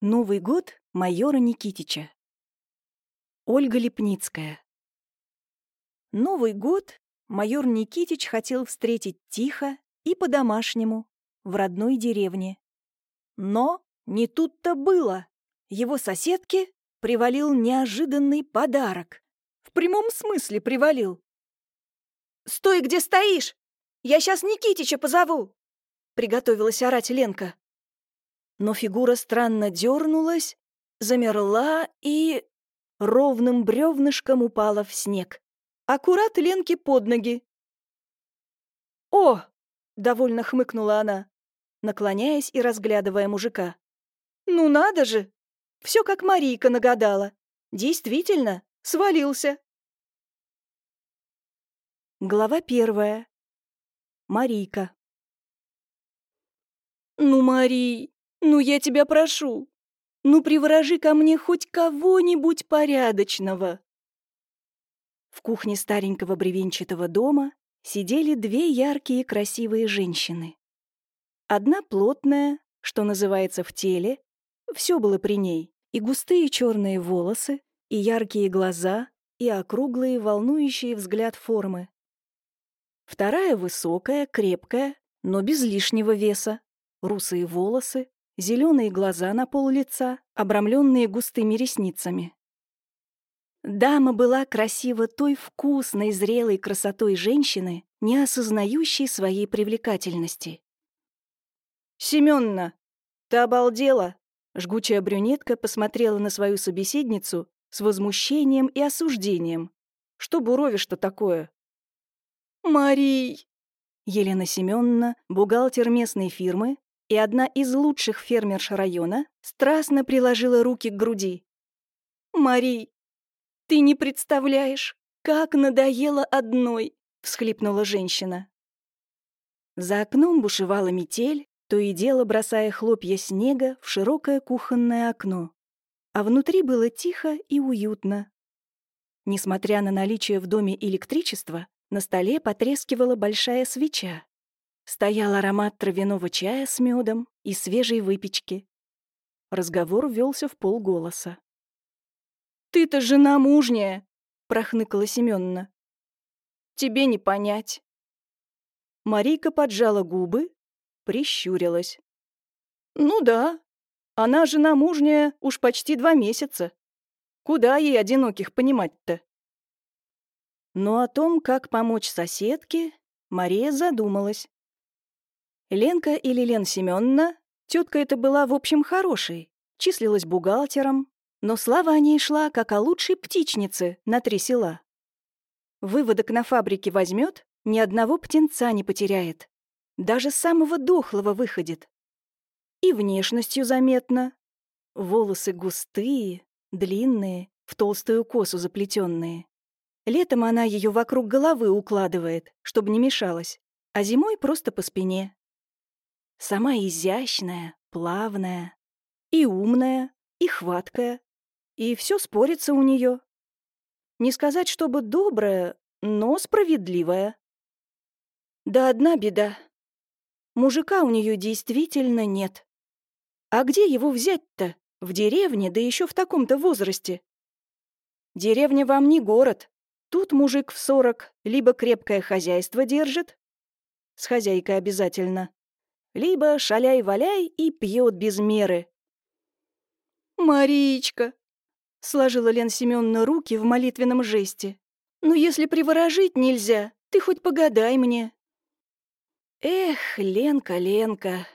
Новый год майора Никитича. Ольга Лепницкая. Новый год майор Никитич хотел встретить тихо и по-домашнему, в родной деревне. Но не тут-то было. Его соседке привалил неожиданный подарок. В прямом смысле привалил. «Стой, где стоишь! Я сейчас Никитича позову!» Приготовилась орать Ленка но фигура странно дернулась, замерла и ровным бревнышком упала в снег. Аккурат Ленке под ноги. «О!» — довольно хмыкнула она, наклоняясь и разглядывая мужика. «Ну надо же! Все как Марийка нагадала. Действительно, свалился». Глава первая. Марийка. «Ну, Марий, ну, я тебя прошу. Ну, приворожи ко мне хоть кого-нибудь порядочного. В кухне старенького бревенчатого дома сидели две яркие красивые женщины. Одна плотная, что называется в теле, все было при ней, и густые черные волосы, и яркие глаза, и округлые, волнующие взгляд формы. Вторая высокая, крепкая, но без лишнего веса, русые волосы, зеленые глаза на пол лица, обрамленные густыми ресницами. Дама была красива той вкусной, зрелой красотой женщины, не осознающей своей привлекательности. «Семённа, ты обалдела?» Жгучая брюнетка посмотрела на свою собеседницу с возмущением и осуждением. «Что буровишь-то такое?» «Марий!» Елена Семёновна, бухгалтер местной фирмы, и одна из лучших фермерш района страстно приложила руки к груди. «Мари, ты не представляешь, как надоело одной!» — всхлипнула женщина. За окном бушевала метель, то и дело бросая хлопья снега в широкое кухонное окно. А внутри было тихо и уютно. Несмотря на наличие в доме электричества, на столе потрескивала большая свеча, Стоял аромат травяного чая с медом и свежей выпечки. Разговор велся в полголоса. «Ты-то жена мужняя!» — прохныкала Семёновна. «Тебе не понять». Марийка поджала губы, прищурилась. «Ну да, она жена мужняя уж почти два месяца. Куда ей одиноких понимать-то?» Но о том, как помочь соседке, Мария задумалась. Ленка или Лен Семёновна, тетка эта была, в общем, хорошей, числилась бухгалтером, но слава о ней шла, как о лучшей птичнице на три села. Выводок на фабрике возьмет, ни одного птенца не потеряет. Даже самого дохлого выходит. И внешностью заметно. Волосы густые, длинные, в толстую косу заплетенные. Летом она ее вокруг головы укладывает, чтобы не мешалась, а зимой просто по спине. Сама изящная, плавная, и умная, и хваткая, и все спорится у нее. Не сказать, чтобы добрая, но справедливая. Да одна беда. Мужика у нее действительно нет. А где его взять-то? В деревне, да еще в таком-то возрасте. Деревня вам не город. Тут мужик в сорок либо крепкое хозяйство держит, с хозяйкой обязательно, либо шаляй-валяй и пьет без меры. «Маричка!» — сложила Лен Семеновна руки в молитвенном жесте. «Ну, если приворожить нельзя, ты хоть погадай мне». «Эх, Ленка, Ленка!»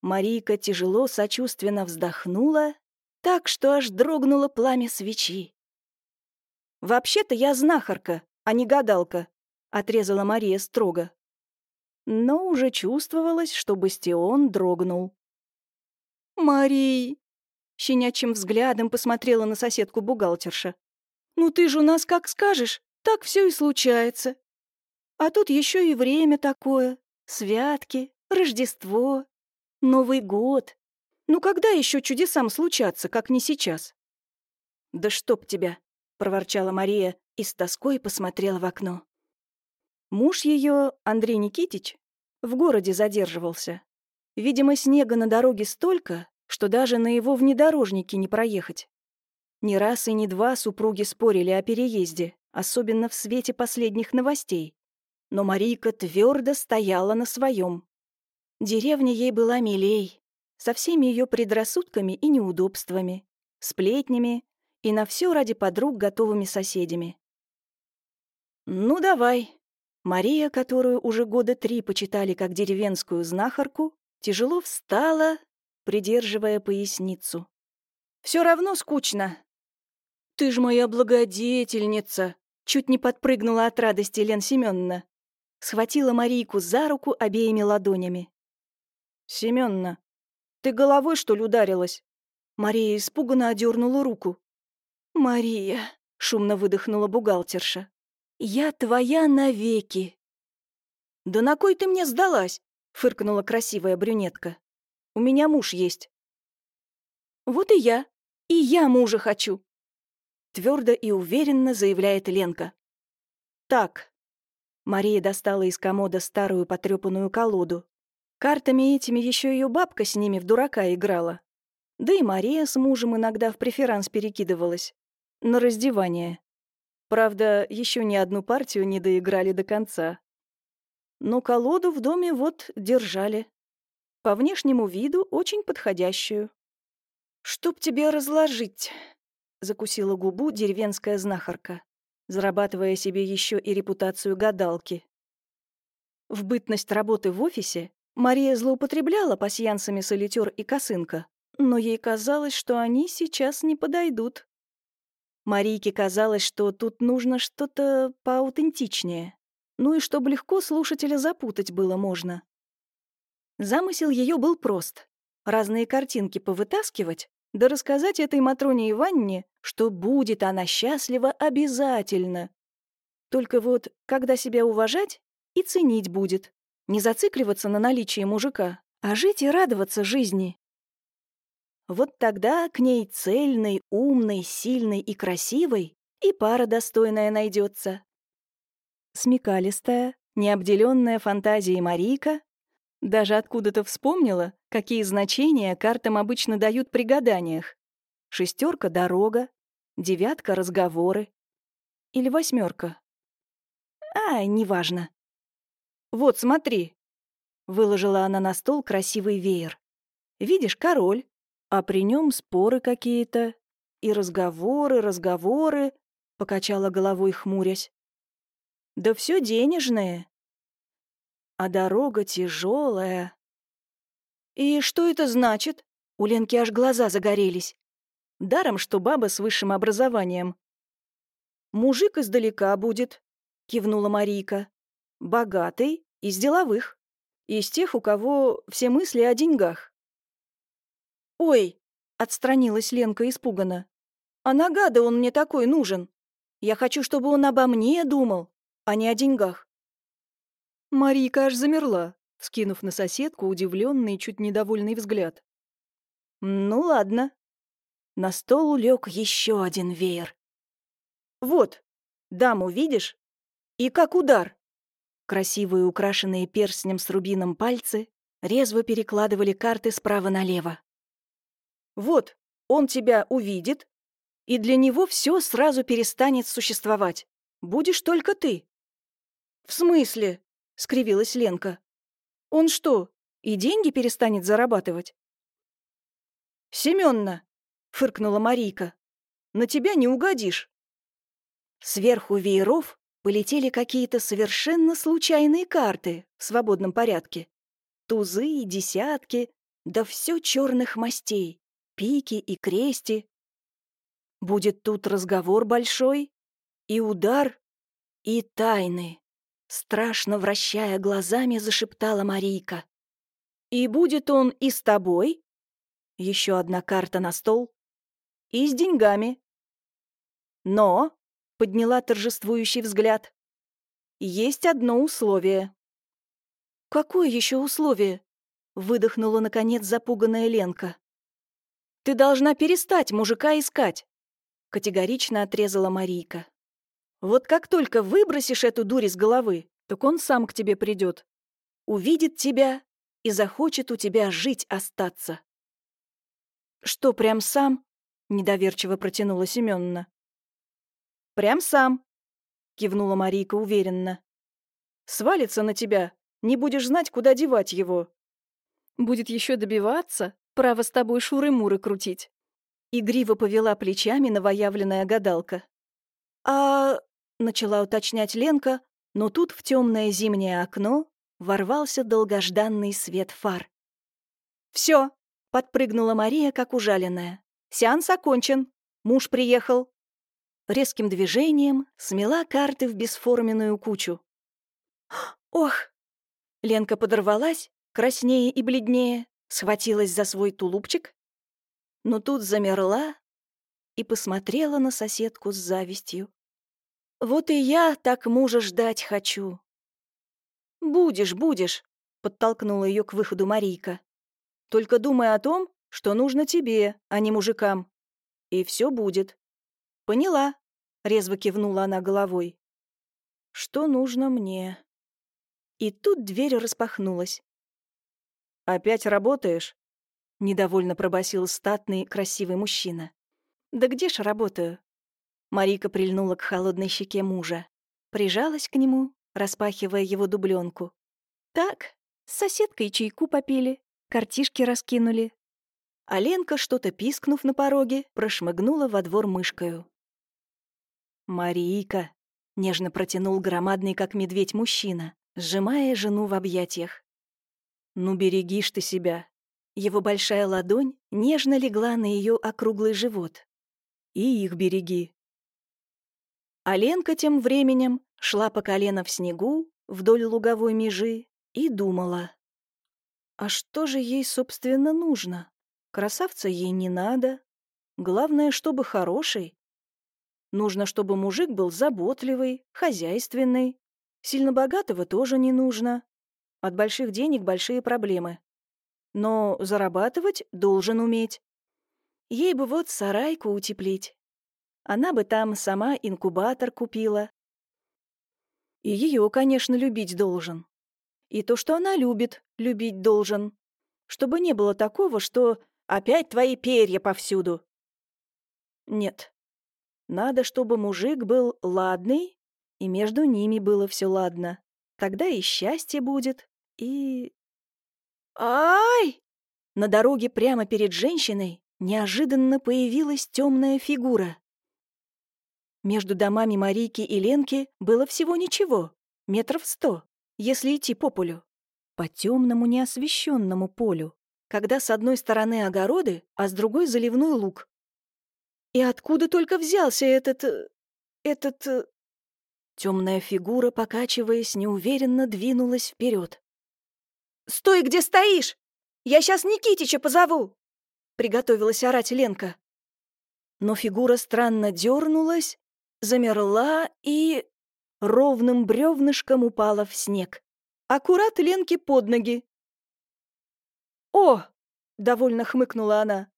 Марийка тяжело, сочувственно вздохнула, так что аж дрогнуло пламя свечи. «Вообще-то я знахарка, а не гадалка», — отрезала Мария строго но уже чувствовалось, что бастион дрогнул. «Марий!» — щенячьим взглядом посмотрела на соседку бухгалтерша. «Ну ты же у нас как скажешь, так все и случается. А тут еще и время такое, святки, Рождество, Новый год. Ну когда еще чудесам случаться, как не сейчас?» «Да чтоб тебя!» — проворчала Мария и с тоской посмотрела в окно. Муж ее, Андрей Никитич, в городе задерживался. Видимо, снега на дороге столько, что даже на его внедорожнике не проехать. Ни раз и ни два супруги спорили о переезде, особенно в свете последних новостей. Но Марийка твердо стояла на своем. Деревня ей была милей, со всеми ее предрассудками и неудобствами, сплетнями и на все ради подруг готовыми соседями. «Ну, давай». Мария, которую уже года три почитали как деревенскую знахарку, тяжело встала, придерживая поясницу. Все равно скучно». «Ты ж моя благодетельница!» Чуть не подпрыгнула от радости Лен Семёновна. Схватила Марийку за руку обеими ладонями. «Семёновна, ты головой, что ли, ударилась?» Мария испуганно одернула руку. «Мария», — шумно выдохнула бухгалтерша, — «я твоя навеки». «Да на кой ты мне сдалась?» — фыркнула красивая брюнетка. «У меня муж есть». «Вот и я. И я мужа хочу», — твердо и уверенно заявляет Ленка. «Так». Мария достала из комода старую потрепанную колоду. Картами этими еще ее бабка с ними в дурака играла. Да и Мария с мужем иногда в преферанс перекидывалась. На раздевание. Правда, еще ни одну партию не доиграли до конца. Но колоду в доме вот держали. По внешнему виду очень подходящую. «Чтоб тебе разложить», — закусила губу деревенская знахарка, зарабатывая себе еще и репутацию гадалки. В бытность работы в офисе Мария злоупотребляла пасьянсами солитер и косынка, но ей казалось, что они сейчас не подойдут. Марийке казалось, что тут нужно что-то поаутентичнее, ну и чтобы легко слушателя запутать было можно. Замысел ее был прост. Разные картинки повытаскивать, да рассказать этой Матроне Иванне, что будет она счастлива обязательно. Только вот, когда себя уважать и ценить будет, не зацикливаться на наличии мужика, а жить и радоваться жизни. Вот тогда к ней цельной, умной, сильной и красивой и пара достойная найдется. Смекалистая, необделенная фантазией Марийка даже откуда-то вспомнила, какие значения картам обычно дают при гаданиях. Шестерка — дорога, девятка — разговоры. Или восьмерка. А, неважно. «Вот, смотри!» — выложила она на стол красивый веер. «Видишь, король, а при нем споры какие-то. И разговоры, разговоры», — покачала головой, хмурясь. «Да все денежное а дорога тяжелая. И что это значит? У Ленки аж глаза загорелись. Даром, что баба с высшим образованием. «Мужик издалека будет», — кивнула Марийка. «Богатый, из деловых. Из тех, у кого все мысли о деньгах». «Ой!» — отстранилась Ленка испуганно. «А нагада он мне такой нужен. Я хочу, чтобы он обо мне думал, а не о деньгах. Марийка аж замерла, скинув на соседку удивленный и чуть недовольный взгляд. «Ну ладно». На стол лег еще один веер. «Вот, даму видишь? И как удар!» Красивые, украшенные перстнем с рубином пальцы резво перекладывали карты справа налево. «Вот, он тебя увидит, и для него все сразу перестанет существовать. Будешь только ты». «В смысле?» — скривилась Ленка. «Он что, и деньги перестанет зарабатывать?» «Семённа!» — фыркнула Марийка. «На тебя не угодишь!» Сверху вееров полетели какие-то совершенно случайные карты в свободном порядке. Тузы десятки, да все черных мастей, пики и крести. Будет тут разговор большой, и удар, и тайны. Страшно вращая глазами, зашептала Марийка. «И будет он и с тобой?» Еще одна карта на стол. «И с деньгами». «Но», — подняла торжествующий взгляд, — «есть одно условие». «Какое еще условие?» — выдохнула, наконец, запуганная Ленка. «Ты должна перестать мужика искать», — категорично отрезала Марийка. Вот как только выбросишь эту дурь из головы, так он сам к тебе придет, увидит тебя и захочет у тебя жить остаться. «Что, прям сам?» — недоверчиво протянула Семёновна. «Прям сам», — кивнула Марийка уверенно. «Свалится на тебя, не будешь знать, куда девать его. Будет еще добиваться, право с тобой шуры-муры крутить». Игриво повела плечами новоявленная гадалка. «А...» — начала уточнять Ленка, но тут в темное зимнее окно ворвался долгожданный свет фар. Все, подпрыгнула Мария, как ужаленная. «Сеанс окончен. Муж приехал». Резким движением смела карты в бесформенную кучу. «Ох!» Ленка подорвалась, краснее и бледнее, схватилась за свой тулупчик, но тут замерла и посмотрела на соседку с завистью. «Вот и я так мужа ждать хочу». «Будешь, будешь», — подтолкнула ее к выходу Марийка. «Только думай о том, что нужно тебе, а не мужикам. И все будет». «Поняла», — резво кивнула она головой. «Что нужно мне?» И тут дверь распахнулась. «Опять работаешь?» — недовольно пробасил статный, красивый мужчина. «Да где ж работаю?» Марика прильнула к холодной щеке мужа, прижалась к нему, распахивая его дубленку. «Так, с соседкой чайку попили, картишки раскинули». А Ленка, что-то пискнув на пороге, прошмыгнула во двор мышкою. «Марийка!» — нежно протянул громадный, как медведь, мужчина, сжимая жену в объятиях. «Ну, берегишь ты себя!» Его большая ладонь нежно легла на ее округлый живот. «И их береги!» А тем временем шла по колено в снегу вдоль луговой межи и думала. А что же ей, собственно, нужно? Красавца ей не надо. Главное, чтобы хороший. Нужно, чтобы мужик был заботливый, хозяйственный. Сильно богатого тоже не нужно. От больших денег большие проблемы. Но зарабатывать должен уметь. Ей бы вот сарайку утеплить. Она бы там сама инкубатор купила. И ее, конечно, любить должен. И то, что она любит, любить должен. Чтобы не было такого, что Опять твои перья повсюду. Нет. Надо, чтобы мужик был ладный, и между ними было все ладно. Тогда и счастье будет, и... Ай! На дороге прямо перед женщиной неожиданно появилась темная фигура. Между домами Марийки и Ленки было всего ничего, метров сто, если идти по полю. По темному неосвещенному полю когда с одной стороны огороды, а с другой заливной луг. И откуда только взялся этот... Э, этот... Э, Темная фигура, покачиваясь, неуверенно двинулась вперед. «Стой, где стоишь! Я сейчас Никитича позову!» Приготовилась орать Ленка. Но фигура странно дернулась, замерла и ровным бревнышком упала в снег. Аккурат Ленке под ноги. «О!» — довольно хмыкнула она,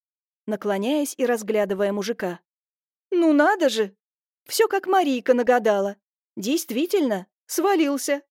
наклоняясь и разглядывая мужика. «Ну надо же! Все как Марийка нагадала. Действительно, свалился.